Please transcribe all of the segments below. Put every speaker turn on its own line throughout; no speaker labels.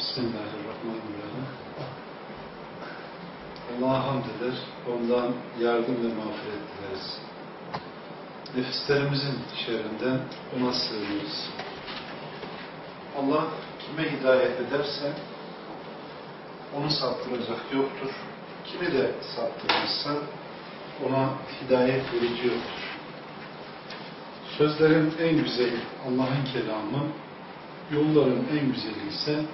Bismillahirrahmanirrahim. Allah'a hamd eder, ondan yardım ve mağfiret dileriz. Nefislerimizin şerrinden ona sığınırız. Allah kime hidayet ederse onu saptıracak yoktur. Kimi de saptırırsa ona hidayet verici yoktur. Sözlerin en güzeli Allah'ın kelamı, yolların en güzeli ise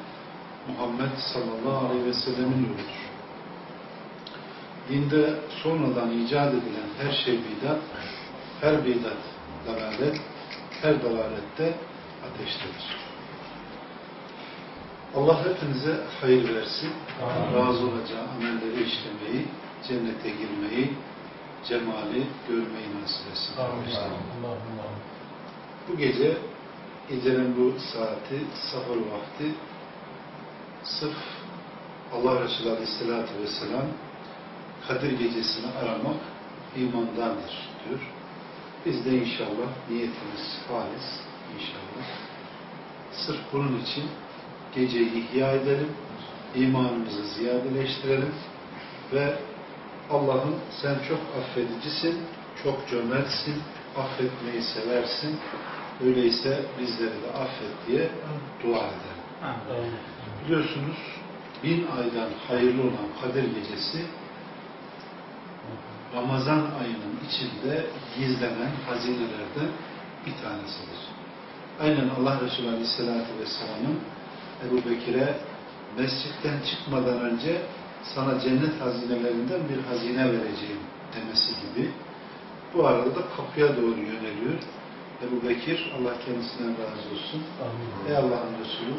Muhammed sallallahu aleyhi ve sellemin yoludur. Dinde sonradan icat edilen her şey bidat, her bidat dalalet, her dalalette ateştedir. Allah hepinize hayır versin, razı olacağı amelleri işlemeyi, cennete girmeyi, cemali görmeyi nasip etsin. Bu gece, gecenin bu saati, sahur vakti, sırf Allah Resulü Aleyhisselatü Vesselam Kadir gecesini aramak imandandır diyor. Biz de inşallah niyetimiz halis inşallah. Sırf bunun için geceyi ihya edelim, imanımızı ziyadeleştirelim ve Allah'ım sen çok affedicisin, çok cömertsin, affetmeyi seversin. Öyleyse bizleri de affet diye dua edelim. Biliyorsunuz bin aydan hayırlı olan Kadir Gecesi Ramazan ayının içinde gizlenen hazinelerden bir tanesidir. Aynen Allah Resulü Aleyhisselatü Vesselam'ın Ebu Bekir'e mescitten çıkmadan önce sana cennet hazinelerinden bir hazine vereceğim demesi gibi bu arada da kapıya doğru yöneliyor. Ebu Bekir Allah kendisinden razı olsun. Amin. Ey Allah'ın Resulü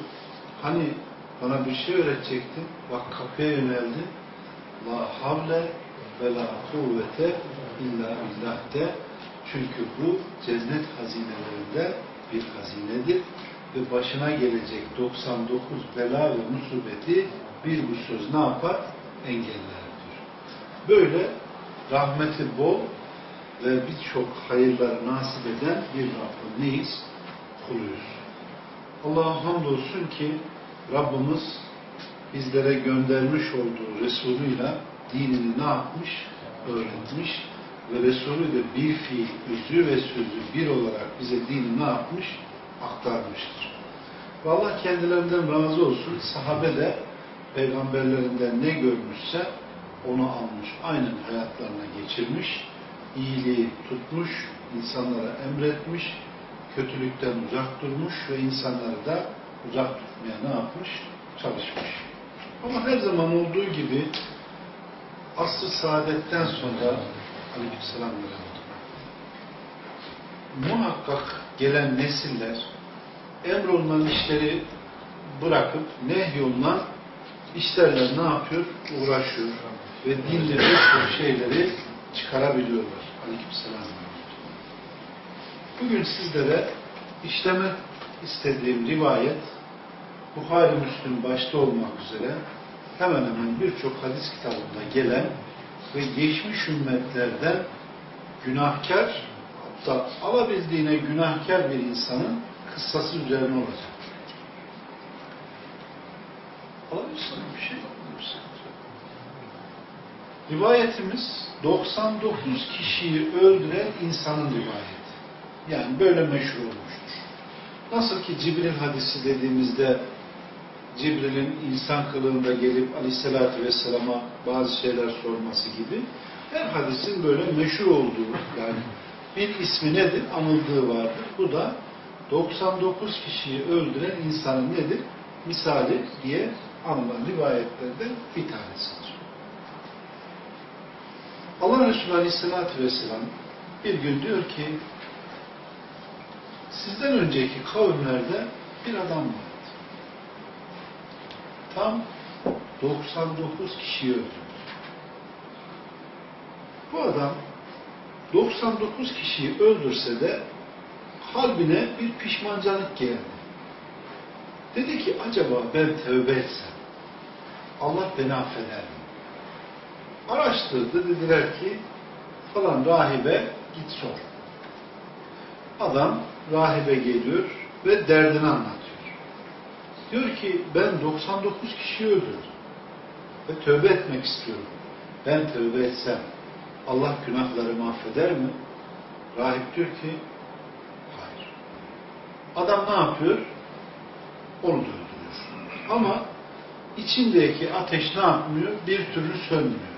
hani bana bir şey öğretecektin. Bak kapıya yöneldi. La havle ve la kuvvete illa billah de. Çünkü bu cennet hazinelerinde bir hazinedir ve başına gelecek 99 bela ve musibeti bir bu söz ne yapar? Engeller diyor. Böyle rahmeti bol ve birçok hayırları nasip eden bir Rabbim neyiz? Kuluyuz. Allah'a hamdolsun ki Rabbimiz bizlere göndermiş olduğu Resulüyle dinini ne yapmış? Öğretmiş ve Resulü de bir fiil, özü ve sözü bir olarak bize dini ne yapmış? Aktarmıştır. Ve Allah kendilerinden razı olsun. Sahabe de peygamberlerinden ne görmüşse onu almış. Aynen hayatlarına geçirmiş. iyiliği tutmuş, insanlara emretmiş, kötülükten uzak durmuş ve insanları da uzak tutmaya ne yapmış? Çalışmış. Ama her zaman olduğu gibi asr-ı saadetten sonra aleykümselam muhakkak gelen nesiller emrolunan işleri bırakıp nehyolunan işlerle ne yapıyor? Uğraşıyor. Ve dinde birçok şeyleri çıkarabiliyorlar. Aleykümselam. Bugün sizlere işleme istediğim rivayet Bukhari Müslüm başta olmak üzere hemen hemen birçok hadis kitabında gelen ve geçmiş ümmetlerden günahkar hatta alabildiğine günahkar bir insanın kıssası üzerine olacak. Alabilirsin bir şey Rivayetimiz 99 kişiyi öldüren insanın rivayeti. Yani böyle meşhur olmuştur. Nasıl ki Cibril hadisi dediğimizde Cibril'in insan kılığında gelip aleyhissalatü vesselama bazı şeyler sorması gibi her hadisin böyle meşhur olduğu yani bir ismi nedir? Anıldığı vardır. Bu da 99 kişiyi öldüren insanın nedir? Misali diye anılan rivayetlerden bir tanesidir. Allah Resulü Aleyhisselatü Vesselam bir gün diyor ki sizden önceki kavimlerde bir adam vardı. Tam 99 kişiyi öldürdü. Bu adam 99 kişiyi öldürse de kalbine bir pişmancalık geldi. Dedi ki acaba ben tövbe etsem Allah beni affeder mi? Araştırdı dediler ki falan rahibe git sor. Adam rahibe geliyor ve derdini anlatıyor. Diyor ki ben 99 kişiyi öldürdüm. Ve tövbe etmek istiyorum. Ben tövbe etsem Allah günahlarımı affeder mi? Rahip diyor ki hayır. Adam ne yapıyor? Onu da öldürüyor. Ama içindeki ateş ne yapmıyor? Bir türlü sönmüyor.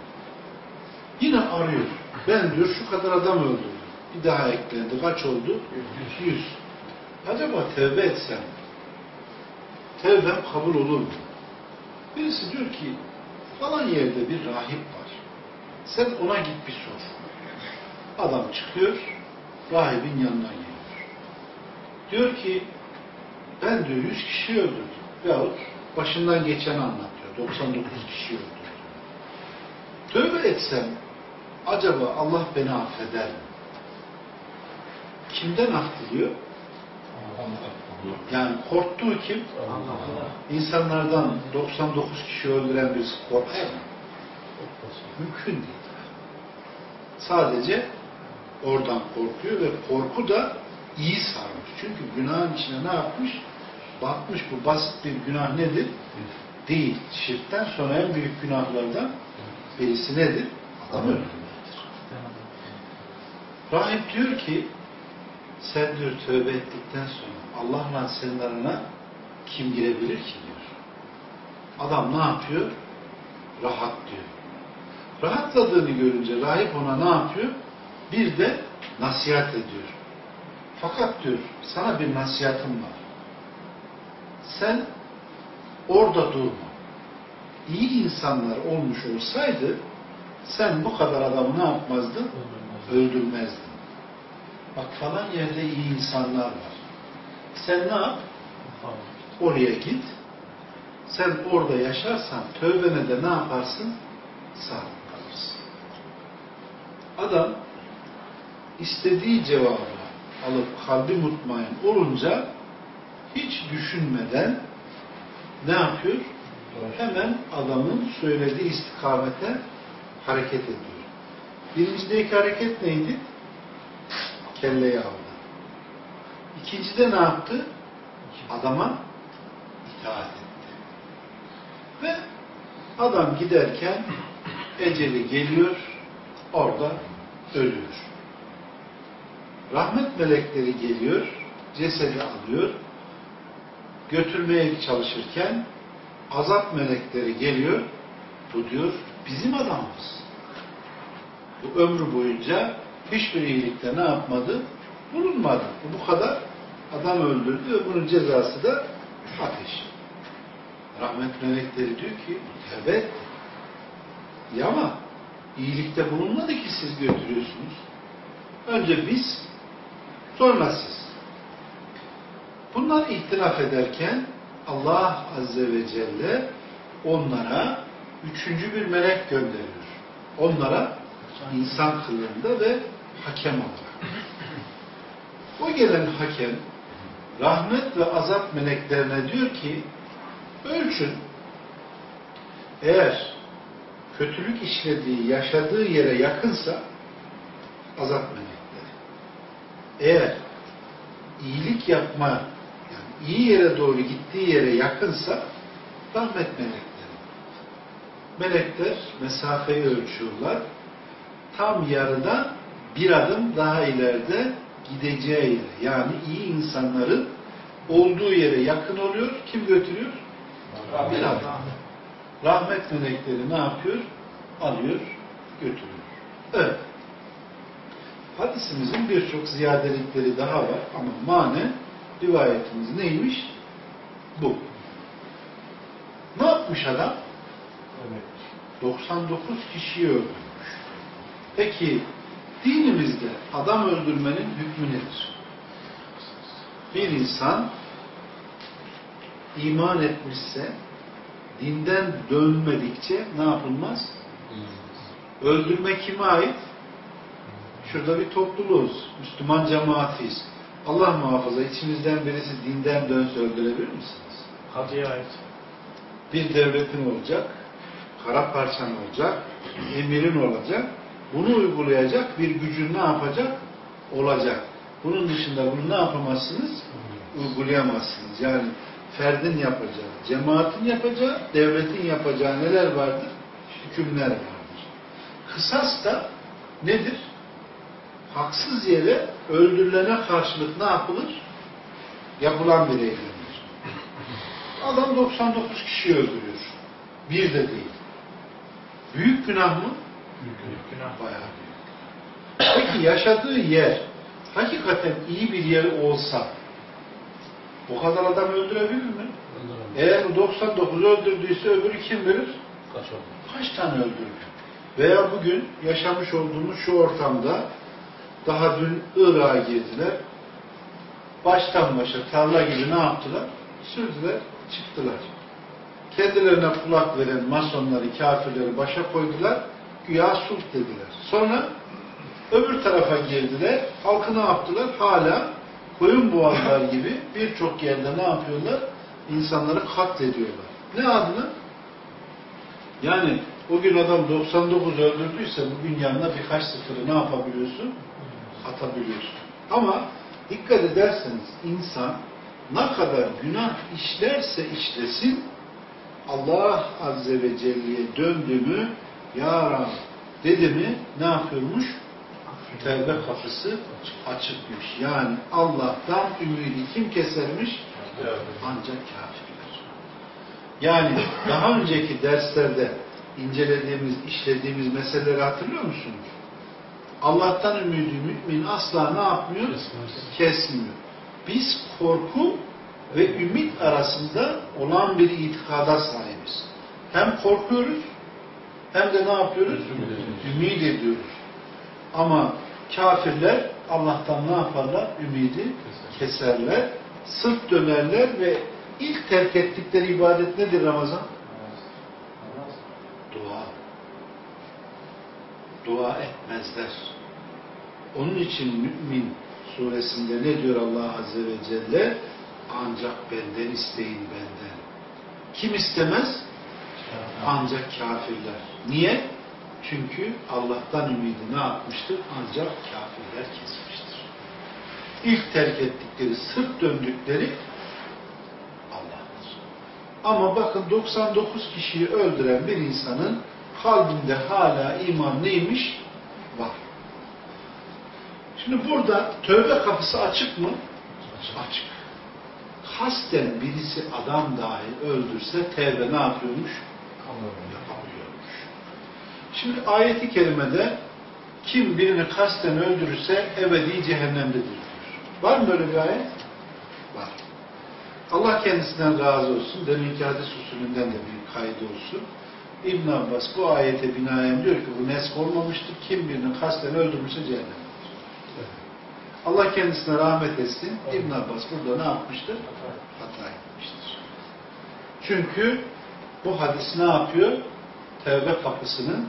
Yine arıyor. Ben diyor şu kadar adam öldürdüm. Bir daha eklendi. Kaç oldu? Yüz. Acaba tövbe etsem tevbem kabul olur mu? Birisi diyor ki falan yerde bir rahip var. Sen ona git bir sor. Adam çıkıyor, rahibin yanına geliyor. Diyor ki ben diyor 100 kişi öldürdüm. Yahut başından geçeni anlatıyor. 99 kişi öldürdüm. Tövbe etsem acaba Allah beni affeder mi? Kimden af diliyor? Yani korktuğu kim? İnsanlardan 99 kişi öldüren birisi korkar mı? Mümkün değil. Sadece oradan korkuyor ve korku da iyi sarmış. Çünkü günahın içine ne yapmış? Bakmış bu basit bir günah nedir? Değil. Şirkten sonra en büyük günahlardan birisi nedir? Adam öldürmektir. Rahip diyor ki sen diyor tövbe ettikten sonra Allah'la senin arana kim girebilir ki diyor. Adam ne yapıyor? Rahat diyor. Rahatladığını görünce rahip ona ne yapıyor? Bir de nasihat ediyor. Fakat diyor sana bir nasihatım var. Sen orada durma. İyi insanlar olmuş olsaydı sen bu kadar adamı ne yapmazdın? Öldürmezdin. Bak falan yerde iyi insanlar var. Sen ne yap? Oraya git. Sen orada yaşarsan tövbene de ne yaparsın? Sadık kalırsın. Adam istediği cevabı alıp kalbi mutmain olunca hiç düşünmeden ne yapıyor? Hemen adamın söylediği istikamete hareket ediyor. Birincide hareket neydi? Kelleyi aldı. İkincide ne yaptı? Adama itaat etti. Ve adam giderken eceli geliyor, orada ölüyor. Rahmet melekleri geliyor, cesedi alıyor, götürmeye çalışırken azap melekleri geliyor, bu diyor bizim adamımız. Bu ömrü boyunca hiçbir iyilikte ne yapmadı? Bulunmadı. Bu kadar adam öldürdü ve bunun cezası da ateş. Rahmet melekleri diyor ki evet ya ama iyilikte bulunmadı ki siz götürüyorsunuz. Önce biz sonra siz. Bunlar ihtilaf ederken Allah Azze ve Celle onlara üçüncü bir melek gönderiyor. Onlara insan kılığında ve hakem olarak. O gelen hakem rahmet ve azap meleklerine diyor ki ölçün eğer kötülük işlediği, yaşadığı yere yakınsa azap melekleri. Eğer iyilik yapma yani iyi yere doğru gittiği yere yakınsa rahmet melekleri. Melekler mesafeyi ölçüyorlar. Tam yarıdan bir adım daha ileride gideceği yere yani iyi insanların olduğu yere yakın oluyor. Kim götürüyor?
Rahmet.
Bir adım. Rahmet melekleri ne yapıyor? Alıyor, götürüyor. Evet. Hadisimizin birçok ziyadelikleri daha var ama mane rivayetimiz neymiş? Bu. Ne yapmış adam?
Evet.
99 kişiyi öldürmüş. Peki dinimizde adam öldürmenin hükmü nedir? Bir insan iman etmişse dinden dönmedikçe ne yapılmaz? Öldürme kime ait? Şurada bir topluluğuz. Müslüman cemaatiyiz. Allah muhafaza içimizden birisi dinden dönse öldürebilir misiniz?
Hacıya ait.
bir devletin olacak, kara parçan olacak, emirin olacak, bunu uygulayacak bir gücün ne yapacak? Olacak. Bunun dışında bunu ne yapamazsınız? Uygulayamazsınız. Yani ferdin yapacağı, cemaatin yapacağı, devletin yapacağı neler vardır? Hükümler vardır. Kısas da nedir? Haksız yere öldürülene karşılık ne yapılır? Yapılan bir eylemdir. Adam 99 kişi öldürüyor. Bir de değil. Büyük günah mı?
Büyük günah.
Bayağı büyük. Peki yaşadığı yer hakikaten iyi bir yer olsa o kadar adam öldürebilir mi? Eğer 99 öldürdüyse öbürü kim bilir?
Kaç?
Kaç tane öldürdü? Veya bugün yaşamış olduğumuz şu ortamda daha dün Irak'a girdiler. Baştan başa tarla gibi ne yaptılar? Sürdüler, çıktılar. Kendilerine kulak veren masonları, kafirleri başa koydular. Güya sulh dediler. Sonra öbür tarafa girdiler. Halkı ne yaptılar? Hala koyun boğazlar gibi birçok yerde ne yapıyorlar? İnsanları katlediyorlar. Ne adına? Yani o gün adam 99 öldürdüyse bugün yanına birkaç sıfırı ne yapabiliyorsun? Atabiliyorsun. Ama dikkat ederseniz insan ne kadar günah işlerse işlesin Allah Azze ve Celle'ye döndü mü Ya Rab dedi mi ne yapıyormuş? Tevbe kapısı açıkmış. Yani Allah'tan ümidi kim kesermiş? Ancak kafirler. Yani daha önceki derslerde incelediğimiz, işlediğimiz meseleleri hatırlıyor musunuz? Allah'tan ümidi mümin asla ne yapmıyor? Kesmiyor. Biz korku ve ümit arasında olan bir itikada sahibiz. Hem korkuyoruz hem de ne yapıyoruz? Ümit ediyoruz. Ama kafirler Allah'tan ne yaparlar? Ümidi keserler, sırt dönerler ve ilk terk ettikleri ibadet nedir Ramazan? Dua. Dua etmezler. Onun için mümin suresinde ne diyor Allah Azze ve Celle? Ancak benden isteyin benden. Kim istemez? Ancak kafirler. Niye? Çünkü Allah'tan ümidi ne yapmıştır? Ancak kafirler kesmiştir. İlk terk ettikleri, sırt döndükleri Allah'tır. Ama bakın 99 kişiyi öldüren bir insanın kalbinde hala iman neymiş? Var. Şimdi burada tövbe kapısı açık mı? Açık. Kasten birisi adam dahi öldürse tevbe ne yapıyormuş? Yapamıyormuş. Şimdi ayeti kerimede kim birini kasten öldürürse ebedi cehennemdedir diyor. Var mı böyle bir ayet? Var. Allah kendisinden razı olsun. Deminki hadis usulünden de bir kaydı olsun. İbn Abbas bu ayete binaen diyor ki bu nesk olmamıştır. Kim birini kasten öldürmüşse cehennemdedir. Allah kendisine rahmet etsin. İbn Abbas burada ne yapmıştır? Hata etmiştir. Çünkü bu hadis ne yapıyor? Tevbe kapısının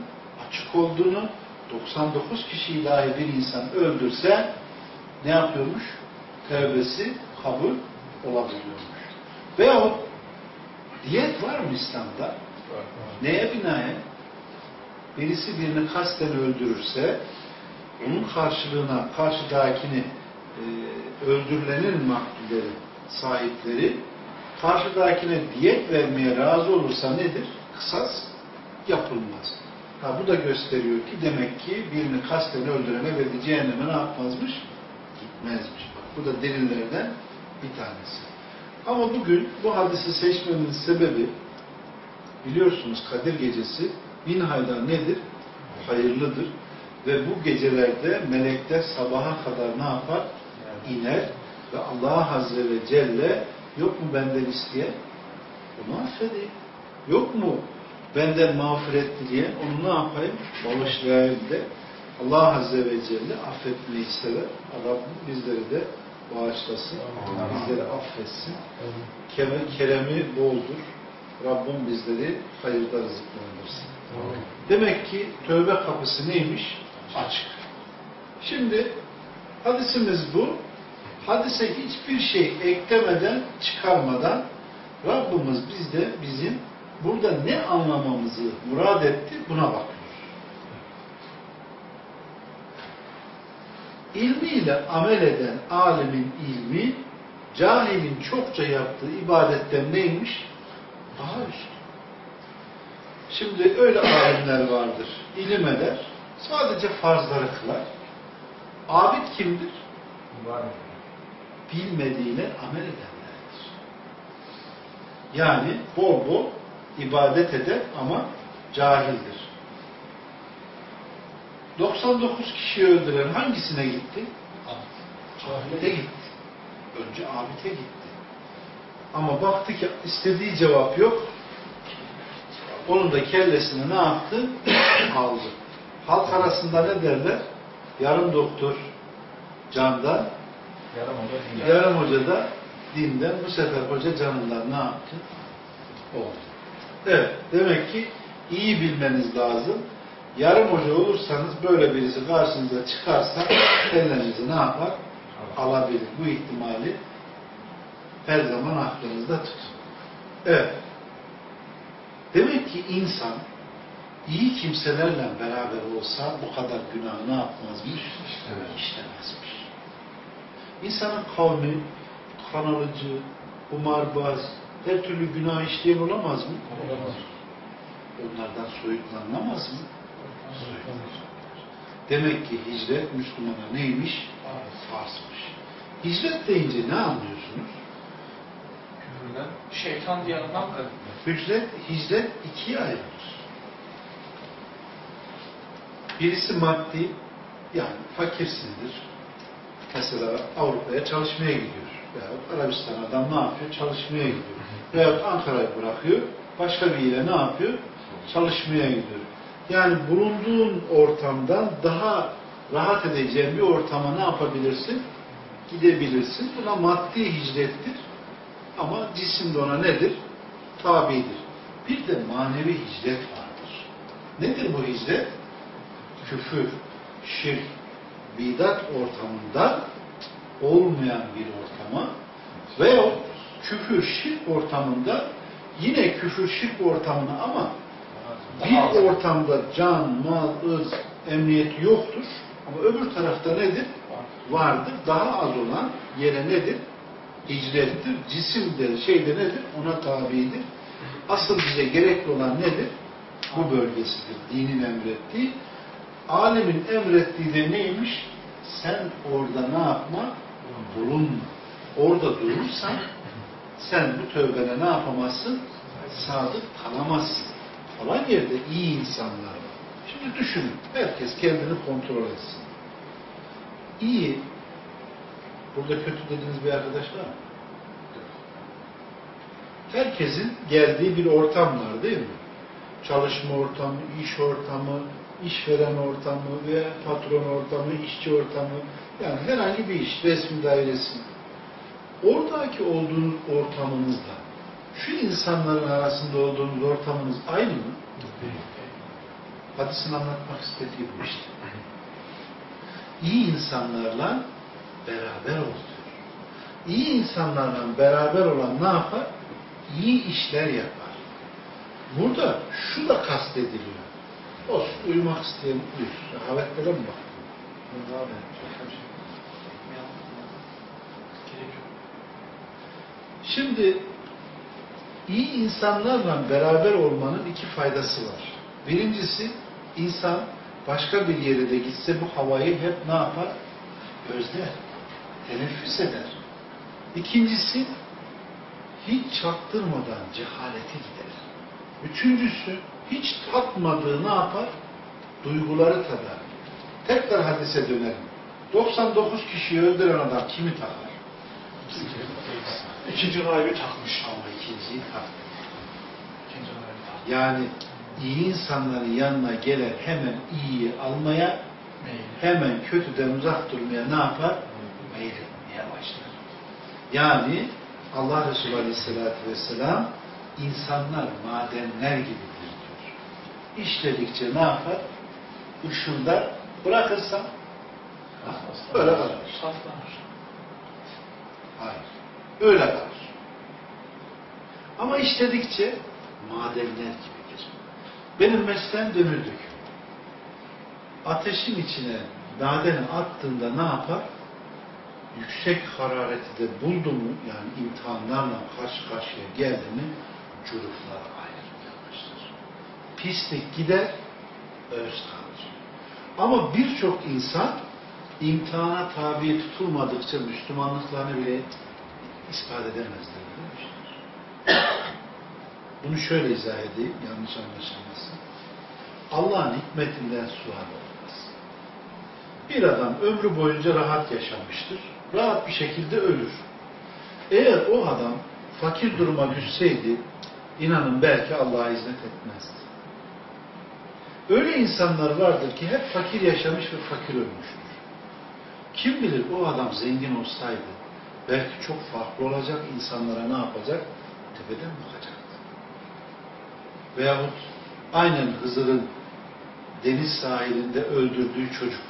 açık olduğunu 99 kişiyi dahi bir insan öldürse ne yapıyormuş? Tevbesi kabul olabiliyormuş. Veyahut diyet var mı İslam'da? Neye binaen? Birisi birini kasten öldürürse onun karşılığına karşıdakini e, öldürülenin maktulleri, sahipleri karşıdakine diyet vermeye razı olursa nedir? Kısas yapılmaz. Ha, bu da gösteriyor ki demek ki birini kasten öldürene ve cehenneme ne yapmazmış? Gitmezmiş. Bu da delillerden bir tanesi. Ama bugün bu hadisi seçmemin sebebi biliyorsunuz Kadir Gecesi bin hayda nedir? Hayırlıdır. Ve bu gecelerde melekler sabaha kadar ne yapar? İner ve Allah Azze ve Celle yok mu benden isteyen? Onu affedeyim. Yok mu benden mağfiret dileyen? Onu ne yapayım? Bağışlayayım de. Allah Azze ve Celle affetmeyi sever. Rabbim bizleri de bağışlasın. Bizleri affetsin. Keremi boldur. Rabbim bizleri hayırda rızıklandırsın. Demek ki tövbe kapısı neymiş? Açık. Şimdi hadisimiz bu. Hadise hiçbir şey eklemeden, çıkarmadan Rabbimiz bizde bizim burada ne anlamamızı murad etti buna bakıyoruz. İlmiyle amel eden alimin ilmi cahilin çokça yaptığı ibadetten neymiş? Daha üstün. Şimdi öyle alimler vardır. İlim eder. Sadece farzları kılar. Abid kimdir? Bilmediğine amel edenlerdir. Yani bol bol ibadet eder ama cahildir. 99 kişiyi öldüren hangisine gitti? Abide gitti. Önce abide gitti. Ama baktı ki istediği cevap yok. Onun da kellesini ne yaptı? Aldı. Halk arasında ne derler? Yarım doktor candan,
Yarım değil.
yarım hoca da dinden. Bu sefer hoca canından ne yaptı? Oldu. Evet. Demek ki iyi bilmeniz lazım. Yarım hoca olursanız böyle birisi karşınıza çıkarsa ellerinizi ne yapar? Alabilir. Bu ihtimali her zaman aklınızda tutun. Evet. Demek ki insan iyi kimselerle beraber olsa bu kadar günah ne yapmazmış? İşlemezmiş. İnsanın kavmi, kan alıcı, kumarbaz, her türlü günah işleyen olamaz mı?
Olamaz.
Onlardan soyutlanamaz mı? Soyutlanır. Demek ki hicret Müslümana neymiş? Farzmış. Hicret deyince ne anlıyorsunuz?
Küfürden, şeytan diyarından kaçmak.
Hicret, hicret ikiye ayrılır. Birisi maddi, yani fakirsindir. Mesela Avrupa'ya çalışmaya gidiyor. Veya Arabistan adam ne yapıyor? Çalışmaya gidiyor. Veya Ankara'yı bırakıyor, başka bir yere ne yapıyor? Çalışmaya gidiyor. Yani bulunduğun ortamdan daha rahat edeceğin bir ortama ne yapabilirsin? Gidebilirsin. Buna maddi hicrettir. Ama cisim de ona nedir? Tabidir. Bir de manevi hicret vardır. Nedir bu hicret? Küfür, şirk, bidat ortamında olmayan bir ortama veya küfür, şirk ortamında yine küfür, şirk ortamına ama bir ortamda can, mal, ırz, emniyet yoktur. Ama öbür tarafta nedir? Vardır. Daha az olan yere nedir? Hicrettir. Cisim de şeyde nedir? Ona tabidir. Asıl bize gerekli olan nedir? Bu bölgesidir. Dinin emrettiği. Alemin emrettiği de neymiş? Sen orada ne yapma? Bulunma. Orada durursan sen bu tövbene ne yapamazsın? Sadık kalamazsın. Falan yerde iyi insanlar var. Şimdi düşünün. Herkes kendini kontrol etsin. İyi. Burada kötü dediğiniz bir arkadaş var mı? Herkesin geldiği bir ortam var değil mi? Çalışma ortamı, iş ortamı, işveren ortamı veya patron ortamı, işçi ortamı yani herhangi bir iş, resmi dairesi. Oradaki olduğunuz ortamınızda şu insanların arasında olduğunuz ortamınız aynı mı? Hadisin anlatmak istediği bu işte. İyi insanlarla beraber ol diyor. İyi insanlarla beraber olan ne yapar? İyi işler yapar. Burada şu da kastediliyor. Olsun, uyumak isteyen uyur. Rehavetlere mi baktın?
Gerek yok.
Şimdi iyi insanlarla beraber olmanın iki faydası var. Birincisi insan başka bir yere de gitse bu havayı hep ne yapar? Özler. Teneffüs eder. İkincisi hiç çaktırmadan cehaleti gider. Üçüncüsü hiç tatmadığı ne yapar? Duyguları tadar. Tekrar hadise dönelim. 99 kişiyi öldüren adam kimi takar?
İkinci gaybi takmış.
Ama ikinciyi.
İkinci takmış.
Yani iyi insanların yanına gelen hemen iyiyi almaya,
Meyil.
hemen kötüden uzak durmaya ne yapar? Meyletmeye başlar. Yani Allah Resulü Aleyhisselatü Vesselam insanlar madenler gibidir diyor. İşledikçe ne yapar? Işıldar. Bırakırsan öyle kalır. Hayır. Öyle kalır. Ama işledikçe madenler gibidir. Benim mesleğim döküm. Ateşin içine nadeni attığında ne yapar? yüksek harareti de buldu mu, yani imtihanlarla karşı karşıya geldi mi, curuflar ayrılmaya başlar. Pislik gider, öz kalır. Ama birçok insan imtihana tabi tutulmadıkça Müslümanlıklarını bile ispat edemezler. Bunu şöyle izah edeyim, yanlış anlaşılmasın. Allah'ın hikmetinden sual olmaz. Bir adam ömrü boyunca rahat yaşamıştır. Rahat bir şekilde ölür. Eğer o adam fakir duruma düşseydi, inanın belki Allah'a hizmet etmezdi. Öyle insanlar vardır ki hep fakir yaşamış ve fakir ölmüştür. Kim bilir o adam zengin olsaydı, belki çok farklı olacak, insanlara ne yapacak? Tepeden bakacaktı. Veyahut aynen Hızır'ın deniz sahilinde öldürdüğü çocuk.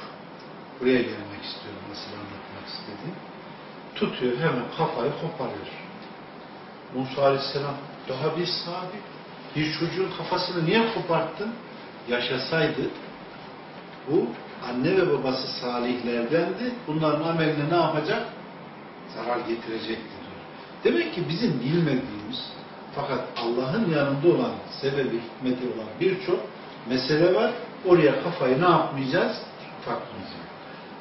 Buraya gelmek istiyorum nasıl anlatmak istediğim. Tutuyor hemen kafayı koparıyor. Musa Aleyhisselam daha bir sahabi. Bir çocuğun kafasını niye koparttın? Yaşasaydı bu anne ve babası salihlerdendi. Bunların ameline ne yapacak? Zarar getirecektir. Demek ki bizim bilmediğimiz fakat Allah'ın yanında olan sebebi, hikmeti olan birçok mesele var. Oraya kafayı ne yapmayacağız? Takmayacağız.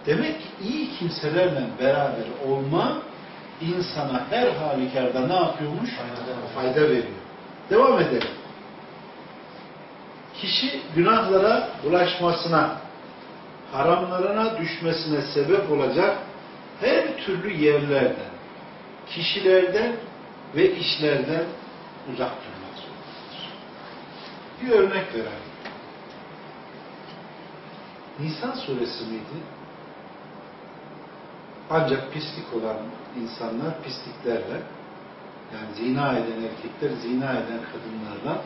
Demek ki iyi kimselerle beraber olma insana her halükarda ne yapıyormuş? Fayda veriyor. Devam edelim. Kişi günahlara bulaşmasına, haramlarına düşmesine sebep olacak her türlü yerlerden, kişilerden ve işlerden uzak durmak zorundadır. Bir örnek verelim. Nisan suresi miydi? Ancak pislik olan insanlar pisliklerle yani zina eden erkekler zina eden kadınlarla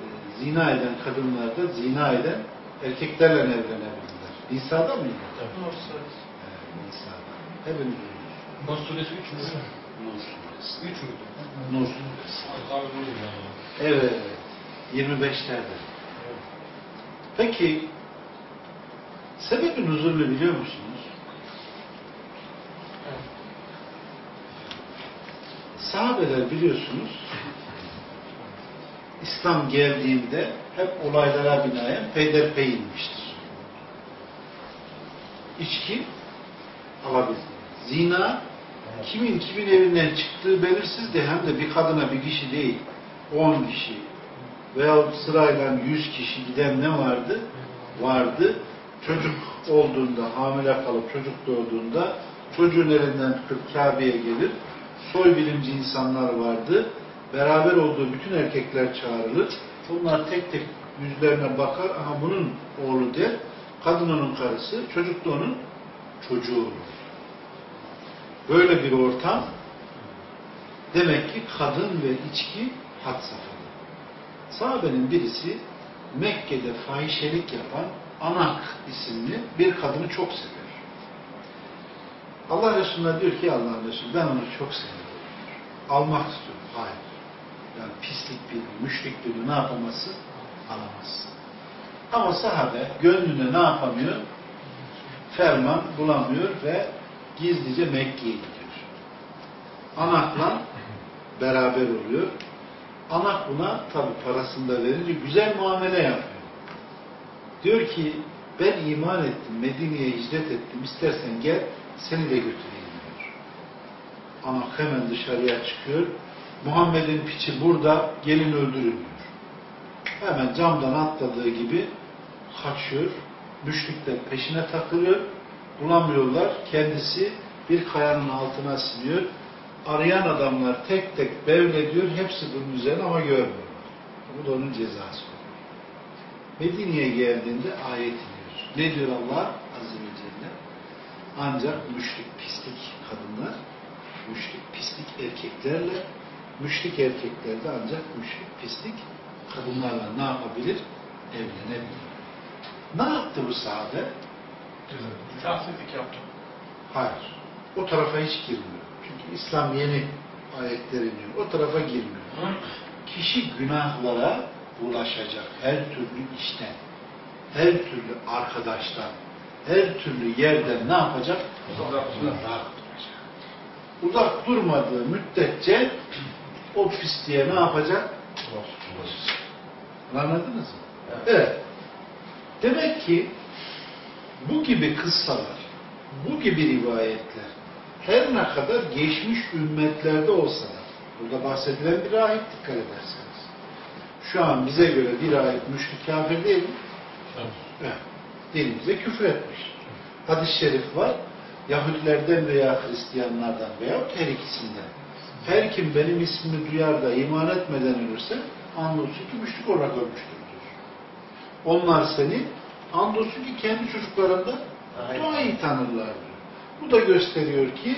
e, zina eden kadınlar da zina eden erkeklerle evlenebilirler. Nisa'da mıydı? Evet, Nisa'da. Hepimiz.
Nur suresi 3 mü?
Nur suresi.
3 müydü?
Nur suresi.
Abi Nur yani.
Evet. 25'lerde. Peki sebebi nuzulü biliyor musunuz? Sahabeler biliyorsunuz İslam geldiğinde hep olaylara binaen peyderpey inmiştir. İçki alabildi. Zina kimin kimin evinden çıktığı belirsiz de hem de bir kadına bir kişi değil 10 kişi veya sırayla 100 kişi giden ne vardı? Vardı. Çocuk olduğunda, hamile kalıp çocuk doğduğunda çocuğun elinden tutup Kabe'ye gelir. Soy bilimci insanlar vardı. Beraber olduğu bütün erkekler çağrılır. Bunlar tek tek yüzlerine bakar. Aha bunun oğlu der. Kadın onun karısı, çocuk da onun çocuğu. Böyle bir ortam demek ki kadın ve içki had safhada. Sahabenin birisi Mekke'de fahişelik yapan Anak isimli bir kadını çok seviyor. Allah Resulü'ne diyor ki Allah Resulü ben onu çok seviyorum. Almak istiyorum. Hayır. Yani pislik bir müşrik birini ne yapamazsın? Alamazsın. Ama sahabe gönlüne ne yapamıyor? Ferman bulamıyor ve gizlice Mekke'ye gidiyor. Anakla beraber oluyor. Anak buna tabi parasını da verince güzel muamele yapıyor. Diyor ki ben iman ettim, Medine'ye hicret ettim, istersen gel seni de götüreyim diyor. Anak hemen dışarıya çıkıyor. Muhammed'in piçi burada, gelin öldürün diyor. Hemen camdan atladığı gibi kaçıyor. Müşrikler peşine takılıyor. Bulamıyorlar. Kendisi bir kayanın altına siniyor. Arayan adamlar tek tek bevlediyor. Hepsi bunun üzerine ama görmüyorlar. Bu da onun cezası. Medine'ye geldiğinde ayet iniyor. Ne diyor Allah Azze ve Celle? Ancak müşrik pislik kadınlar, müşrik pislik erkeklerle, müşrik erkekler de ancak müşrik pislik kadınlarla ne yapabilir? Evlenebilir. Ne yaptı bu sahabe?
İtaatsizlik yaptım.
Hayır. O tarafa hiç girmiyor. Çünkü İslam yeni ayetler iniyor. O tarafa girmiyor. Kişi günahlara bulaşacak her türlü işten, her türlü arkadaştan, her türlü yerden ne yapacak?
Uzak
Uzak duracak. Uzak durmadığı müddetçe o pisliğe ne yapacak? Anladınız mı? Evet. Demek ki bu gibi kıssalar, bu gibi rivayetler her ne kadar geçmiş ümmetlerde olsa da burada bahsedilen bir rahip dikkat ederseniz. Şu an bize göre bir rahip müşrik kafir değil mi? Evet. Dinimize küfür etmiş. Hadis-i şerif var. Yahudilerden veya Hristiyanlardan veya her ikisinden. Her kim benim ismimi duyar da iman etmeden ölürse andolsun ki müşrik olarak ölmüştür. Onlar seni andolsun ki kendi çocuklarında daha iyi tanırlar diyor. Bu da gösteriyor ki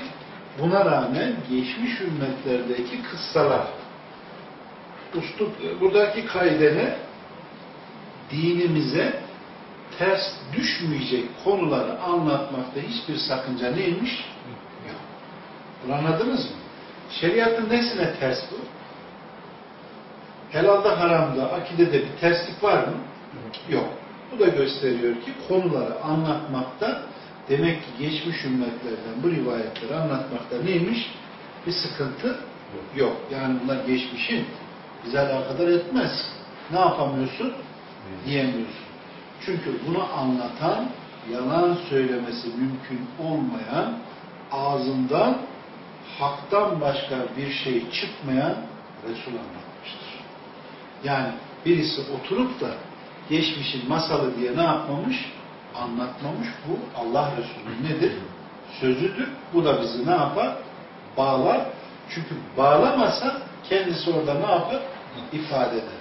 buna rağmen geçmiş ümmetlerdeki kıssalar ustup, buradaki kaidene dinimize ters düşmeyecek konuları anlatmakta hiçbir sakınca neymiş? Yok. Bunu anladınız mı? Şeriatın nesine ters bu? Helalda haramda, akidede bir terslik var mı? Yok. Bu da gösteriyor ki konuları anlatmakta demek ki geçmiş ümmetlerden bu rivayetleri anlatmakta neymiş? Bir sıkıntı yok. Yani bunlar geçmişin bize alakadar etmez. Ne yapamıyorsun? Diyemiyorsun. Çünkü bunu anlatan, yalan söylemesi mümkün olmayan, ağzından haktan başka bir şey çıkmayan Resul anlatmıştır. Yani birisi oturup da geçmişin masalı diye ne yapmamış? Anlatmamış. Bu Allah Resulü nedir? Sözüdür. Bu da bizi ne yapar? Bağlar. Çünkü bağlamasa kendisi orada ne yapar? İfade eder.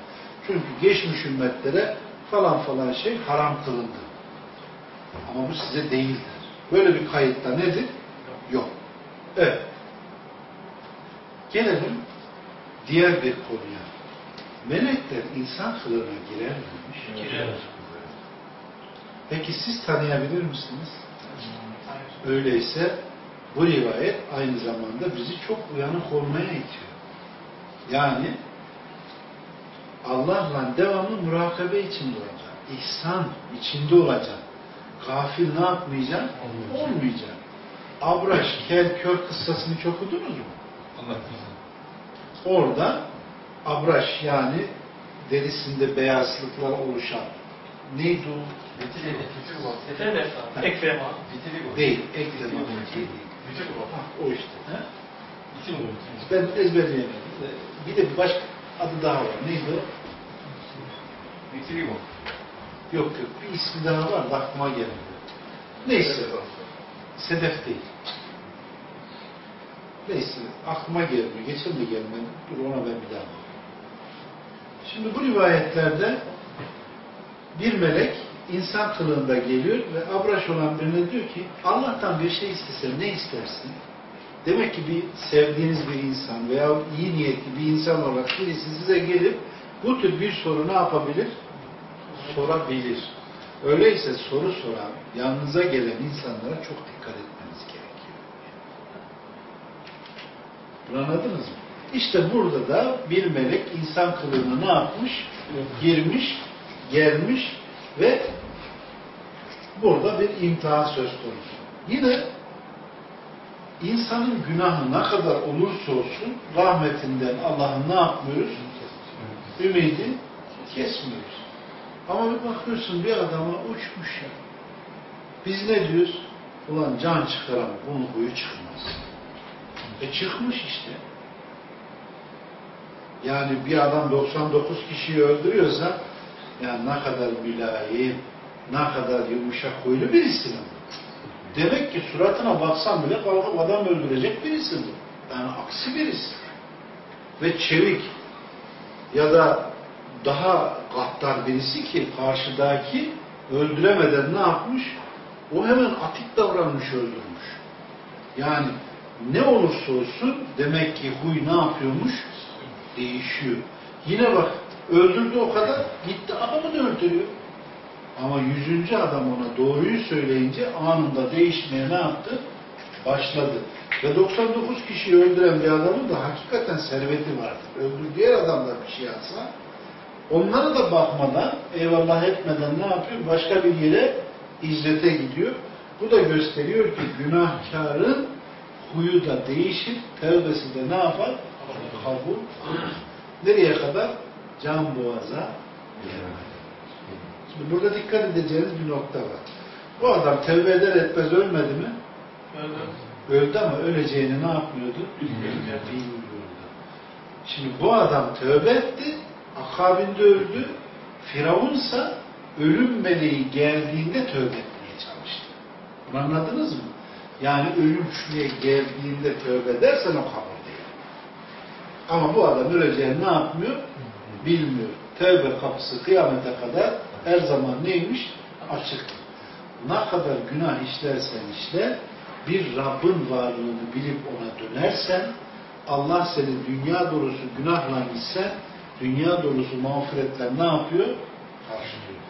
Çünkü geçmiş ümmetlere falan falan şey haram kılındı. Ama bu size değildir. Böyle bir kayıtta nedir? Yok. Evet. Gelelim diğer bir konuya. Melekler insan kılığına girer miymiş?
Girer.
Peki siz tanıyabilir misiniz? Öyleyse bu rivayet aynı zamanda bizi çok uyanık olmaya itiyor. Yani Allah'la devamlı murakabe içinde olacak. İhsan içinde olacak. Gafil ne yapmayacak? Olmayacak. Abraş, kel, kör kıssasını çok okudunuz mu? Orada abraş yani derisinde beyazlıklar oluşan neydi o?
Efendim, Ekrem abi.
Değil, eklem Ha, o işte. Ha? Ben ezberleyemedim. Bir de bir başka adı daha var. Neydi o? Yok yok. Bir ismi daha var aklıma gelmedi. Neyse. Sedef değil. Neyse. Aklıma gelmiyor. Geçen de gelmedi. Dur ona ben bir daha bakayım. Şimdi bu rivayetlerde bir melek insan kılığında geliyor ve abraş olan birine diyor ki Allah'tan bir şey istesen ne istersin? Demek ki bir sevdiğiniz bir insan veya iyi niyetli bir insan olarak birisi size gelip bu tür bir soru ne yapabilir? Sorabilir. Öyleyse soru soran, yanınıza gelen insanlara çok dikkat etmeniz gerekiyor. Bunu anladınız mı? İşte burada da bir melek insan kılığına ne yapmış? Girmiş, gelmiş ve burada bir imtihan söz konusu. Yine insanın günahı ne kadar olursa olsun rahmetinden Allah'ın ne yapmıyoruz? Ümidi kesmiyoruz. Ama bir bakıyorsun bir adama uçmuş ya. Biz ne diyoruz? Ulan can çıkaran bunun huyu çıkmaz. E çıkmış işte. Yani bir adam 99 kişiyi öldürüyorsa yani ne kadar mülayim, ne kadar yumuşak huylu birisi mi? Demek ki suratına baksan bile kalkıp adam öldürecek birisi bu. Yani aksi birisi. Ve çevik ya da daha gaddar birisi ki karşıdaki öldüremeden ne yapmış? O hemen atik davranmış öldürmüş. Yani ne olursa olsun demek ki huy ne yapıyormuş? Değişiyor. Yine bak öldürdü o kadar gitti adamı da öldürüyor. Ama yüzüncü adam ona doğruyu söyleyince anında değişmeye ne yaptı? Başladı. Ve 99 kişiyi öldüren bir adamın da hakikaten serveti vardır. Öldürdüğü adam da bir şey yapsa onlara da bakmadan, eyvallah etmeden ne yapıyor? Başka bir yere hicrete gidiyor. Bu da gösteriyor ki günahkarın huyu da değişir, tevbesi de ne yapar? Kabul. Nereye kadar? Can boğaza. Şimdi burada dikkat edeceğiniz bir nokta var. Bu adam tevbe eder etmez ölmedi mi? Öldü ama öleceğini ne yapmıyordu? Bilmiyordu. Şimdi bu adam tövbe etti, akabinde öldü. Firavunsa ölüm meleği geldiğinde tövbe etmeye çalıştı. Bunu anladınız mı? Yani ölüm şuraya geldiğinde tövbe edersen o kabul. Ama bu adam öleceğini ne yapmıyor? Bilmiyor. Tövbe kapısı kıyamete kadar her zaman neymiş? Açık. Ne kadar günah işlersen işle, bir Rabbin varlığını bilip ona dönersen, Allah seni dünya dolusu günahla gitsen, dünya dolusu mağfiretler ne yapıyor? Karşılıyor.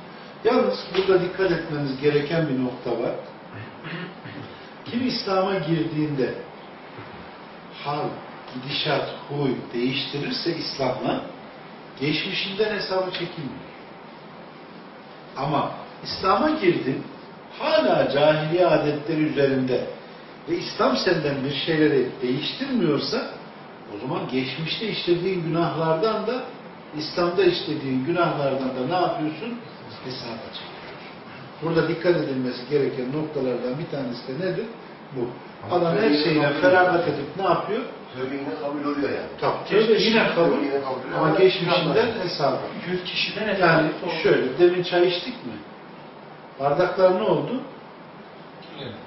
Yalnız burada dikkat etmeniz gereken bir nokta var. Kim İslam'a girdiğinde hal, gidişat, huy değiştirirse İslam'la geçmişinden hesabı çekilmiyor. Ama İslam'a girdin, hala cahiliye adetleri üzerinde ve İslam senden bir şeyleri değiştirmiyorsa o zaman geçmişte işlediğin günahlardan da İslam'da işlediğin günahlardan da ne yapıyorsun? Hesaba çekiyorsun. Burada dikkat edilmesi gereken noktalardan bir tanesi de nedir? Bu. Adam her şeyine feragat edip ne yapıyor?
Tövbe yine kabul oluyor yani.
Tabii tövbe yine kabul ama geçmişinden hesabı.
100 kişiden hesap
Yani şöyle, demin çay içtik mi? Bardaklar ne oldu?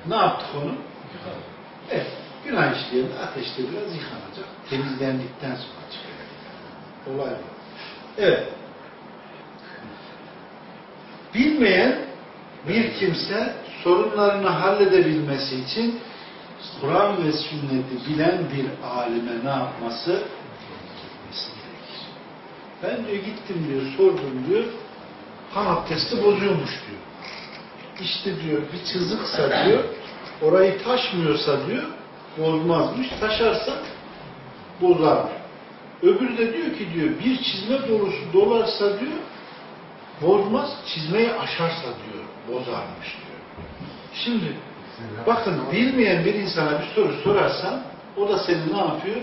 Ne yaptık onu? Evet, günah işleyen ateşte biraz yıkanacak. Temizlendikten sonra çıkacak. Olay bu. Evet. Bilmeyen bir kimse sorunlarını halledebilmesi için Kur'an ve sünneti bilen bir alime ne yapması? Ben diyor gittim diyor, sordum diyor, kan abdesti bozuyormuş diyor. İşte diyor bir çızıksa diyor, orayı taşmıyorsa diyor, bozmazmış. Taşarsa bozarmış. Öbürü de diyor ki diyor, bir çizme dolusu dolarsa diyor, bozmaz, çizmeyi aşarsa diyor, bozarmış. Şimdi bakın bilmeyen bir insana bir soru sorarsan, o da seni ne yapıyor?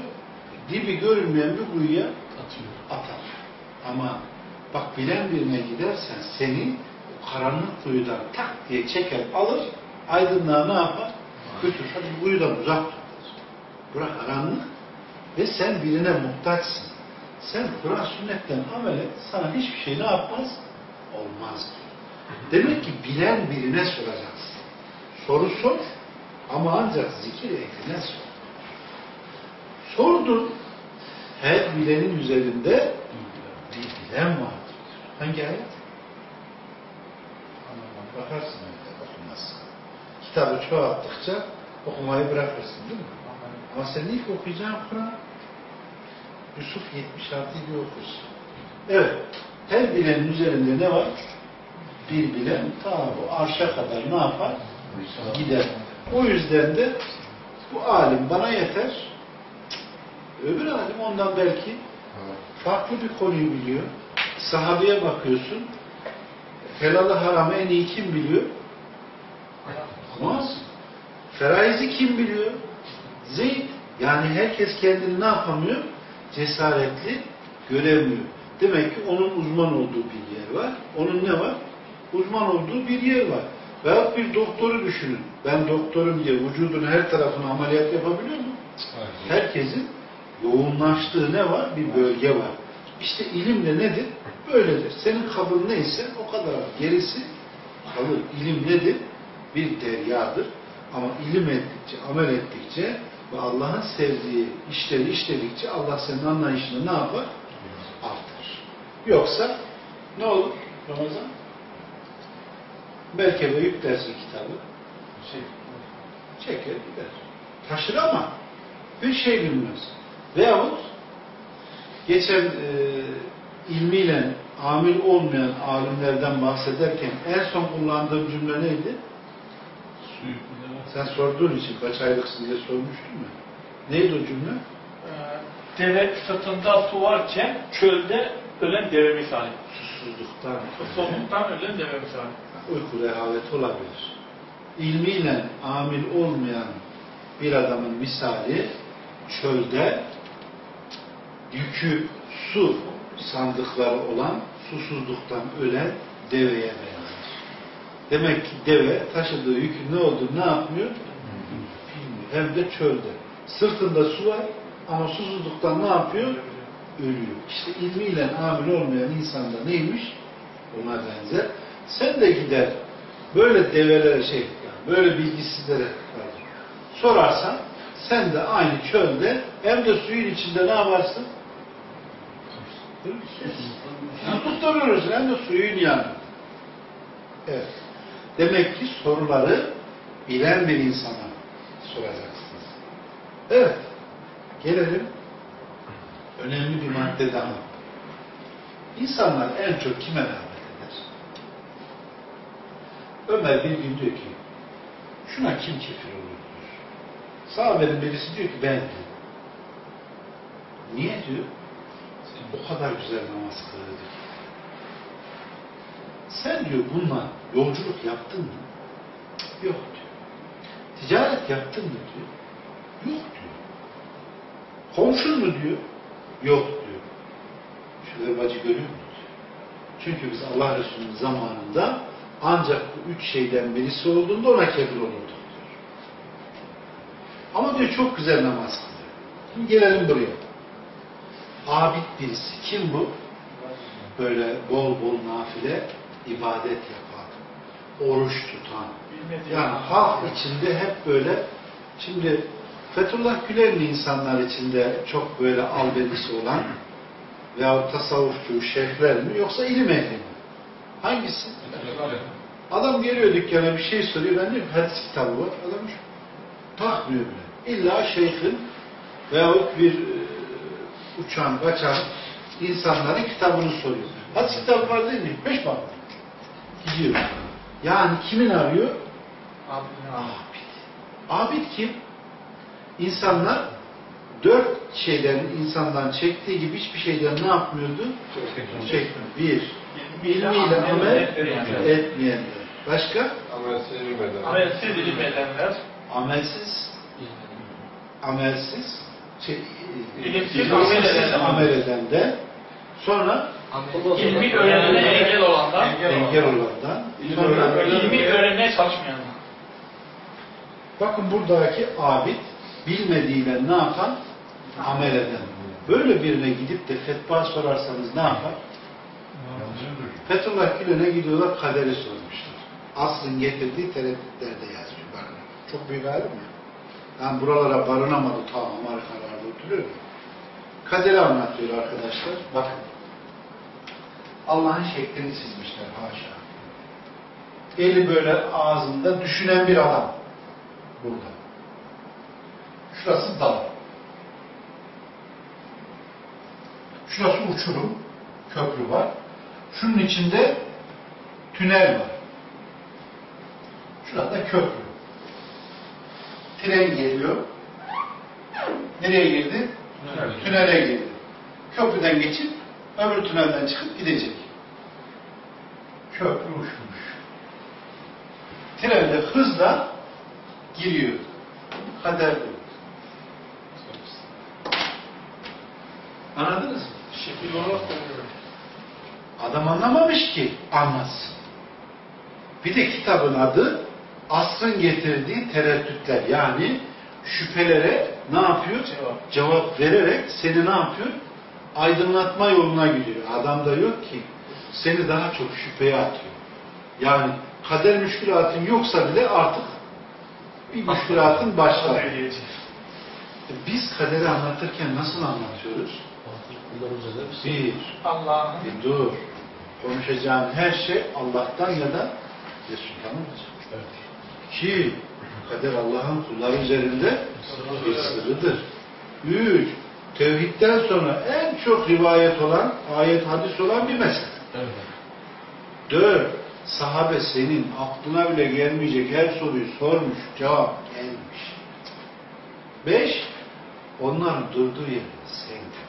Dibi görünmeyen bir kuyuya atar. Ama bak bilen birine gidersen seni o karanlık kuyudan tak diye çeker alır, aydınlığa ne yapar? Götür. Hadi bu kuyudan uzak dur. Bırak karanlık ve sen birine muhtaçsın. Sen Kur'an sünnetten amel et, sana hiçbir şey ne yapmaz? Olmaz. Demek ki bilen birine soracaksın. Soru sor ama ancak zikir ehline sor. Sordun, her bilenin üzerinde bir bilen vardır. Hangi ayet? Anlamam. Bakarsın öyle, okunmaz. Kitabı çoğalttıkça okumayı bırakırsın değil mi? Ama sen ilk okuyacağın Kur'an Yusuf 76'yı bir okursun. Evet. Her bilenin üzerinde ne var? Bir bilen ta bu arşa kadar ne yapar? Gider. O yüzden de bu alim bana yeter. Öbür alim ondan belki farklı bir konuyu biliyor. Sahabeye bakıyorsun. Helalı haramı en iyi kim biliyor? Muaz. Feraizi kim biliyor? Zeyd. Yani herkes kendini ne yapamıyor? Cesaretli göremiyor. Demek ki onun uzman olduğu bir yer var. Onun ne var? Uzman olduğu bir yer var. Veyahut bir doktoru düşünün. Ben doktorum diye vücudun her tarafına ameliyat yapabiliyor mu? Herkesin yoğunlaştığı ne var? Bir bölge var. İşte ilim de nedir? Böyledir. Senin kabın neyse o kadar gerisi kalır. İlim nedir? Bir deryadır. Ama ilim ettikçe, amel ettikçe ve Allah'ın sevdiği işleri işledikçe Allah senin anlayışını ne yapar? Artır. Yoksa ne olur Ramazan? Merkebe yüklersin kitabı. Çeker gider. Taşır ama bir şey bilmez. Veyahut geçen e, ilmiyle amil olmayan alimlerden bahsederken en son kullandığım cümle neydi? Sen sorduğun için kaç aylıksın diye sormuştun mu? Neydi o cümle?
Ee, Deve sırtında su varken çölde ölen deve misali.
Susuzluktan,
Soğuktan ölen deve misali.
Uyku rehaveti olabilir. İlmiyle amil olmayan bir adamın misali çölde yükü su sandıkları olan susuzluktan ölen deveye benzer. Demek ki deve taşıdığı yükün ne olduğunu ne yapmıyor? Bilmiyor. Hem de çölde. Sırtında su var ama susuzluktan ne yapıyor? Ölüyor. İşte ilmiyle amil olmayan insanda neymiş? Ona benzer. Sen de gider böyle develere şey, yani böyle bilgisizlere sorarsan sen de aynı çölde hem de suyun içinde ne yaparsın? Hem tuttururuz hem de suyun yanında. Evet. Demek ki soruları bilen bir insana soracaksınız. Evet. Gelelim önemli bir madde daha. İnsanlar en çok kime eder? Ömer bir gün diyor ki şuna kim kefir olur diyor. Sahabenin birisi diyor ki ben diyor. Niye diyor? O kadar güzel namaz kılıyordu ki. Sen diyor bununla yolculuk yaptın mı? Yok diyor. Ticaret yaptın mı diyor. Yok diyor. Komşun mu diyor. Yok diyor. Şu bacı görüyor musun? Çünkü biz Allah Resulü'nün zamanında ancak bu üç şeyden birisi olduğunda ona kefir olurduk diyor. Ama diyor çok güzel namaz kılıyor. Şimdi gelelim buraya. Abid birisi. Kim bu? Böyle bol bol nafile ibadet yapan, oruç tutan. Yani halk içinde hep böyle şimdi Fethullah Gülen'li insanlar içinde çok böyle albenisi olan veya tasavvufçu, şeyhler mi yoksa ilim ehli mi? Hangisi? Adam geliyor dükkana bir şey soruyor. Ben diyorum hadis kitabı var. Adam takmıyor bile. İlla şeyhin veyahut bir e, uçan, kaçan insanların kitabını soruyor. Hadis kitabı var değil mi? Beş bak. Gidiyor. Yani kimin arıyor?
Abi,
Abid. Abid kim? İnsanlar dört şeyden insandan çektiği gibi hiçbir şeyden ne yapmıyordu? Çekmiyor. Bir, ilmiyle amel etmeyenler. Başka?
Amelsiz bilmeden.
Amelsiz ilim edenler,
Amelsiz, amelsiz, şey,
İlimsiz amel edenler.
amel eden de, sonra
ilmi öğrenmeye engel olanlar,
engel olandan, sonra
ilmi öğrenmeye çalışmayanlar.
bakın buradaki abid bilmediğiyle ne yapan? Amel eden. Böyle birine gidip de fetva sorarsanız ne yapar? Fethullah Gülen'e gidiyorlar kaderi sormuşlar. Asrın getirdiği tereddütlerde yazıyor. Bakın çok büyük ayrım ya. Yani buralara barınamadı ta Amerikalarda oturuyor. Kaderi anlatıyor arkadaşlar. Bakın. Allah'ın şeklini çizmişler haşa. Eli böyle ağzında düşünen bir adam. Burada. Şurası dağ. Şurası uçurum. Köprü var. Şunun içinde tünel var. Şurada köprü. Tren geliyor. Nereye girdi? Tünele girdi. Köprüden geçip öbür tünelden çıkıp gidecek. Köprü uçmuş. Tren de hızla giriyor. Kader bu. Anladınız mı?
Şekil olarak.
Adam anlamamış ki anlatsın. Bir de kitabın adı asrın getirdiği tereddütler yani şüphelere ne yapıyor?
Cevap.
Cevap vererek seni ne yapıyor? Aydınlatma yoluna gidiyor. Adam da yok ki seni daha çok şüpheye atıyor. Yani kader müşkülatın yoksa bile artık bir müşkülatın başlar.
Söyleyeceğiz.
Biz kaderi anlatırken nasıl anlatıyoruz? Bir,
Allah'ın
bir dur. Konuşacağın her şey Allah'tan ya da Resul'dan olacak. İki, kader Allah'ın kulları üzerinde bir sırrıdır. Üç, tevhidden sonra en çok rivayet olan, ayet hadis olan bir mesele. Dört, sahabe senin aklına bile gelmeyecek her soruyu sormuş, cevap gelmiş. Beş, onların durduğu yerde sen de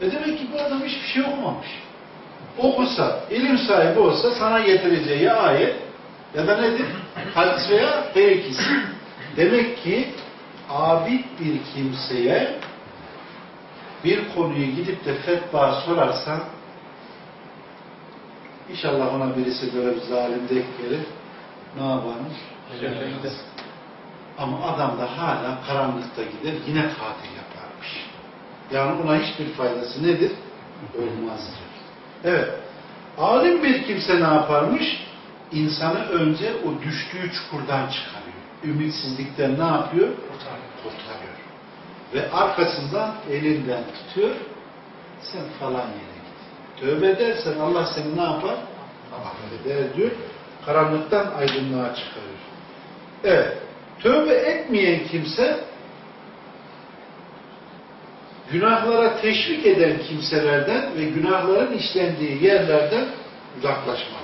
dur. E demek ki bu adam hiçbir şey okumamış. Okusa, ilim sahibi olsa sana getireceği ayet ya da nedir? Hadis veya her ikisi. Demek ki abid bir kimseye bir konuyu gidip de fetva sorarsan inşallah ona birisi böyle bir zalim denk gelir. Ne yaparmış?
Cehennемde.
Ama adam da hala karanlıkta gider yine katil yaparmış. Yani ona hiçbir faydası nedir? Olmaz diyor. Evet. Alim bir kimse ne yaparmış? İnsanı önce o düştüğü çukurdan çıkarıyor. Ümitsizlikten ne yapıyor? Kurtarıyor. Ve arkasından elinden tutuyor. Sen falan yere git. Tövbe edersen Allah seni ne yapar? Affeder diyor. Karanlıktan aydınlığa çıkarıyor. Evet. Tövbe etmeyen kimse günahlara teşvik eden kimselerden ve günahların işlendiği yerlerden uzaklaşmalıdır.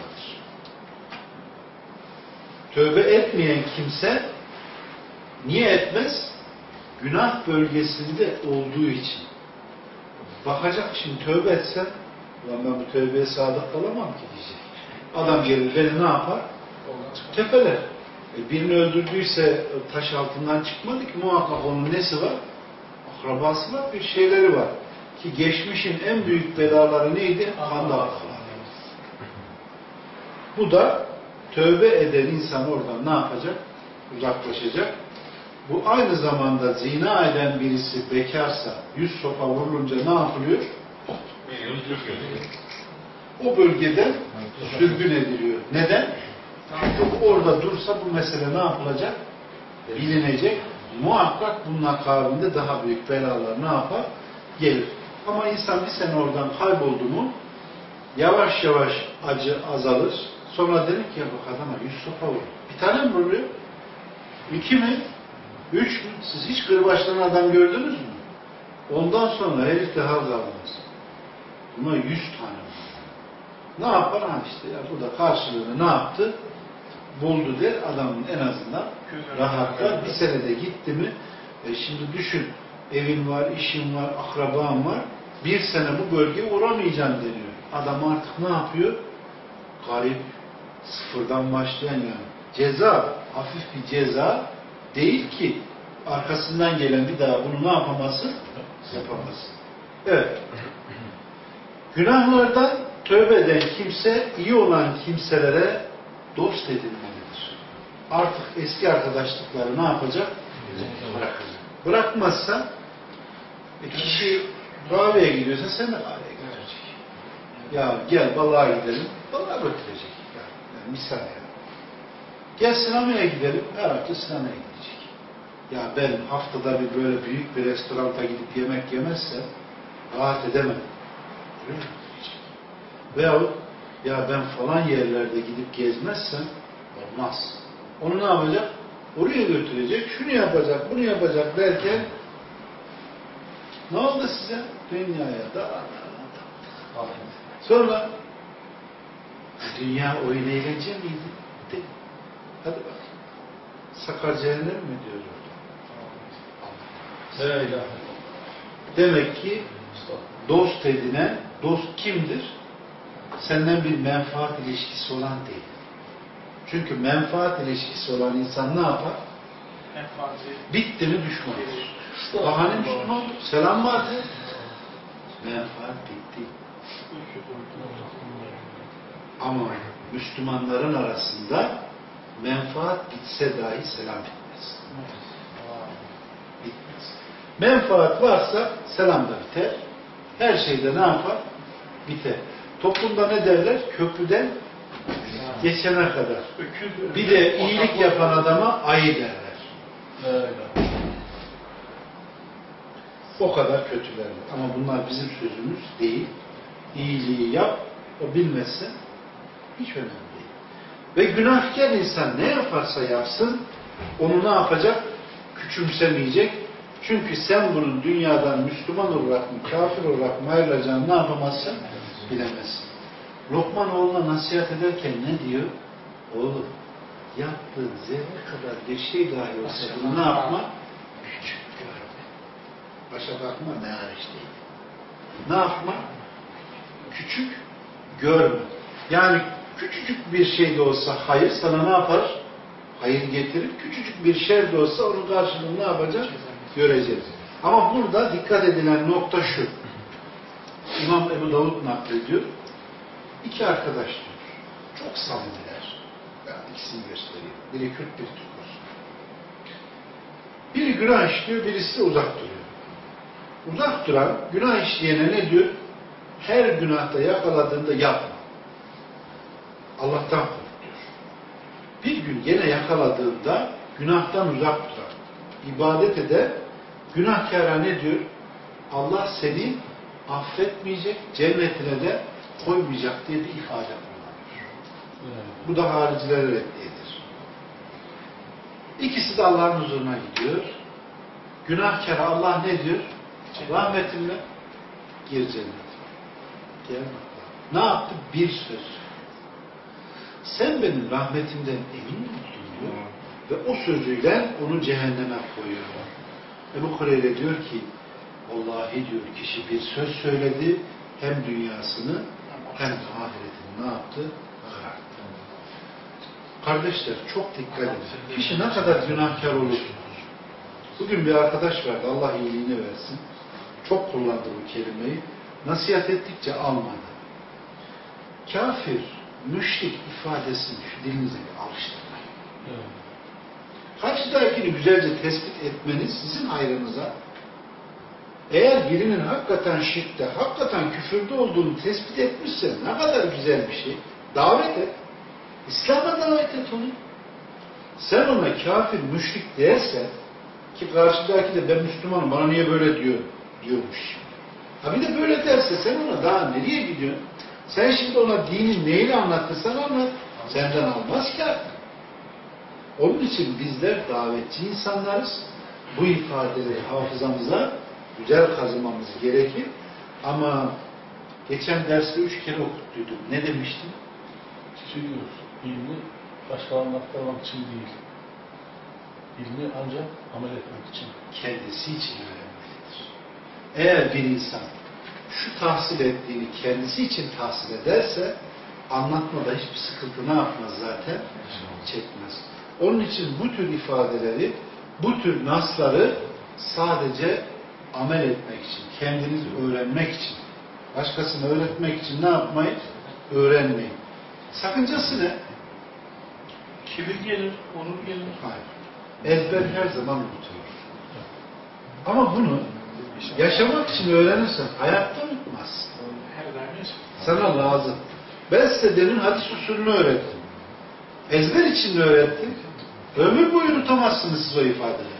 Tövbe etmeyen kimse niye etmez? Günah bölgesinde olduğu için. Bakacak şimdi tövbe etsem, ben bu tövbeye sadık kalamam ki diyecek. Adam gelir beni ne yapar? Tepeler. E, birini öldürdüyse taş altından çıkmadı ki muhakkak onun nesi var? Akrabası var, bir şeyleri var. Ki geçmişin en büyük belaları neydi? Kan davaları. Bu da tövbe eden insan oradan ne yapacak? Uzaklaşacak. Bu aynı zamanda zina eden birisi bekarsa yüz sopa vurulunca ne yapılıyor? O bölgeden sürgün ediliyor. Neden? Çünkü orada dursa bu mesele ne yapılacak? Bilinecek. Muhakkak bunun akabinde daha büyük belalar ne yapar? Gelir. Ama insan bir sene oradan kayboldu mu yavaş yavaş acı azalır. Sonra dedik ki ya bak adama yüz sopa vurdu. Bir tane mi vuruyor? İki mi? Üç mü? Siz hiç kırbaçlanan adam gördünüz mü? Ondan sonra herif de hal kalmaz. Buna yüz tane vurdu. Ne yapar? Ha işte ya bu da karşılığını ne yaptı? Buldu der. Adamın en azından rahatlar. Bir senede gitti mi e şimdi düşün evin var, işin var, akraban var. Bir sene bu bölgeye uğramayacaksın deniyor. Adam artık ne yapıyor? Garip, sıfırdan başlayan yani. Ceza, hafif bir ceza değil ki arkasından gelen bir daha bunu ne yapamazsın? Yapamazsın. Evet. Günahlardan tövbe eden kimse iyi olan kimselere dost edinmelidir. Artık eski arkadaşlıkları ne yapacak? Bırakacak. Bırakmazsa e, kişi kahveye gidiyorsa sen de kahveye götürecek. Ya gel balığa gidelim, balığa götürecek. Yani, yani misal ya. Gel sinemaya gidelim, her hafta sinemaya gidecek. Ya ben haftada bir böyle büyük bir restoranta gidip yemek yemezsem rahat edemem. Öyle mi diyecek? Veyahut ya ben falan yerlerde gidip gezmezsem olmaz. Onu ne yapacak? Oraya götürecek, şunu yapacak, bunu yapacak derken ne oldu size? Dünyaya da Sonra dünya oyun eğlence miydi? De. Hadi bak. Sakar cehennem mi diyor orada?
İlahe
Demek ki dost edinen, dost kimdir? Senden bir menfaat ilişkisi olan değil. Çünkü menfaat ilişkisi olan insan ne yapar?
Menfaati.
Bitti mi düşmandır. Bahane Müslüman. Selam vardı. Menfaat bitti. Ama Müslümanların arasında menfaat bitse dahi selam bitmez. Bitmez. Menfaat varsa selam da biter. Her şeyde ne yapar? Biter. Toplumda ne derler? Köprüden geçene kadar. Bir de iyilik yapan adama ayı derler. O kadar kötüler. Ama bunlar bizim sözümüz değil. İyiliği yap, o bilmezse hiç önemli değil. Ve günahkar insan ne yaparsa yapsın, onu ne yapacak? Küçümsemeyecek. Çünkü sen bunun dünyadan Müslüman olarak mı, kafir olarak mı ayrılacağını ne yapamazsın? Bilemezsin. Lokman oğluna nasihat ederken ne diyor? Oğlum, yaptığın zerre kadar bir şey dahi olsa bunu ne yapma? Küçük görme. Başa bakma ne hariç değil. ne yapma? Küçük görme. Yani küçücük bir şey de olsa hayır sana ne yapar? Hayır getirir. Küçücük bir şer de olsa onun karşılığını ne yapacak? Göreceğiz. Ama burada dikkat edilen nokta şu. İmam Ebu Davud naklediyor. İki arkadaş diyor. Çok samimiler. Ben ikisini göstereyim. Biri Kürt, biri Türk. Biri günah işliyor, birisi uzak duruyor. Uzak duran, günah işleyene ne diyor? Her günahta yakaladığında yapma. Allah'tan kork diyor. Bir gün gene yakaladığında günahtan uzak duran, ibadet ede, günahkara ne diyor? Allah seni affetmeyecek, cennetine de koymayacak diye bir ifade kullanıyor. Bu da haricilere reddiyedir. İkisi de Allah'ın huzuruna gidiyor. Günahkar Allah ne diyor? Rahmetimle gir cennetime. Gel bak. Ne yaptı? Bir söz. Sen benim rahmetimden emin misin diyor. Ve o sözüyle onu cehenneme koyuyor. Ebu Kureyre diyor ki Vallahi diyor kişi bir söz söyledi hem dünyasını hem de ahiretini ne yaptı? Kararttı. Kardeşler çok dikkat edin. Kişi ne kadar günahkar olur. Bugün bir arkadaş vardı Allah iyiliğini versin. Çok kullandı bu kelimeyi. Nasihat ettikçe almadı. Kafir, müşrik ifadesini şu dilinize bir alıştırmayın. Karşıdakini güzelce tespit etmeniz sizin hayrınıza eğer birinin hakikaten şirkte, hakikaten küfürde olduğunu tespit etmişse ne kadar güzel bir şey. Davet et. İslam'a davet et onu. Sen ona kafir, müşrik derse ki karşıdaki de ben Müslümanım bana niye böyle diyor diyormuş. Ha bir de böyle derse sen ona daha nereye gidiyorsun? Sen şimdi ona dinin neyini anlatırsan anlat. Senden almaz ki. Onun için bizler davetçi insanlarız. Bu ifadeleri hafızamıza güzel kazımamız gerekir. Ama geçen derste üç kere okuttuydum. Ne demiştim?
Çünkü ilmi başkalarına aktarmak için değil. İlmi ancak amel etmek için.
Kendisi için öğrenmelidir. Eğer bir insan şu tahsil ettiğini kendisi için tahsil ederse anlatmada hiçbir sıkıntı ne yapmaz zaten? Çekmez. Onun için bu tür ifadeleri, bu tür nasları sadece amel etmek için, kendinizi öğrenmek için, başkasına öğretmek için ne yapmayın? Öğrenmeyin. Sakıncası ne?
Kibir gelir, onur gelir.
Hayır. Ezber her zaman unutulur. Ama bunu yaşamak için öğrenirsen hayatta
yaşar.
Sana lazım. Ben size demin hadis usulünü öğrettim. Ezber için öğrettim. Ömür boyu unutamazsınız siz o ifadeleri.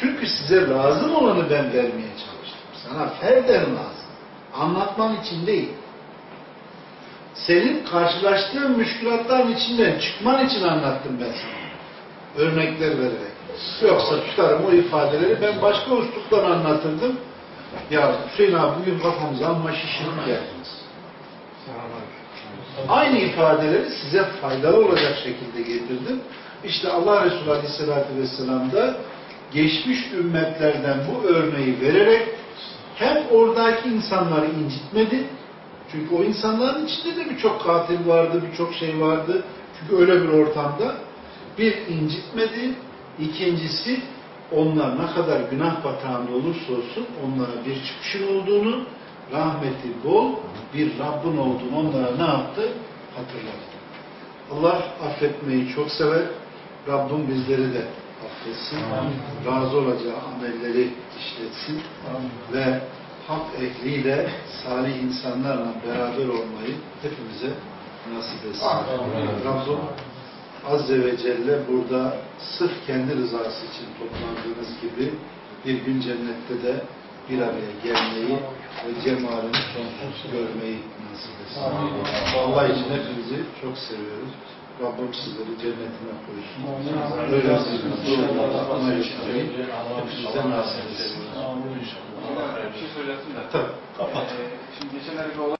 Çünkü size lazım olanı ben vermeye çalıştım. Sana ferden lazım. Anlatman için değil. Senin karşılaştığın müşkülatların içinden çıkman için anlattım ben sana. Örnekler vererek. Yoksa tutarım o ifadeleri ben başka usluptan anlatırdım. Ya Hüseyin abi bugün kafamıza amma şişirip geldiniz. Aynı ifadeleri size faydalı olacak şekilde getirdim. İşte Allah Resulü Aleyhisselatü Vesselam da geçmiş ümmetlerden bu örneği vererek hem oradaki insanları incitmedi. Çünkü o insanların içinde de birçok katil vardı, birçok şey vardı. Çünkü öyle bir ortamda bir incitmedi. İkincisi onlar ne kadar günah batağında olursa olsun onlara bir çıkışın olduğunu, rahmeti bol bir Rabbin olduğunu onlara ne yaptı? Hatırlattı. Allah affetmeyi çok sever. Rabbim bizleri de affetsin. Razı olacağı amelleri işletsin. Ve hak ehliyle salih insanlarla beraber olmayı hepimize nasip etsin. Rabbim Azze ve Celle burada sırf kendi rızası için toplandığınız gibi bir gün cennette de bir araya gelmeyi ve cemalini sonsuz görmeyi nasip etsin. Allah için hepinizi çok seviyoruz. Rabbim sizleri cennetine koysun. Öyle bir inşallah amel etmeyi hepinize nasip etsin.
Amin inşallah.
Bir şey söylesin de.
Tabii.
Kapat.
Ee, şimdi geçenlerde bir olay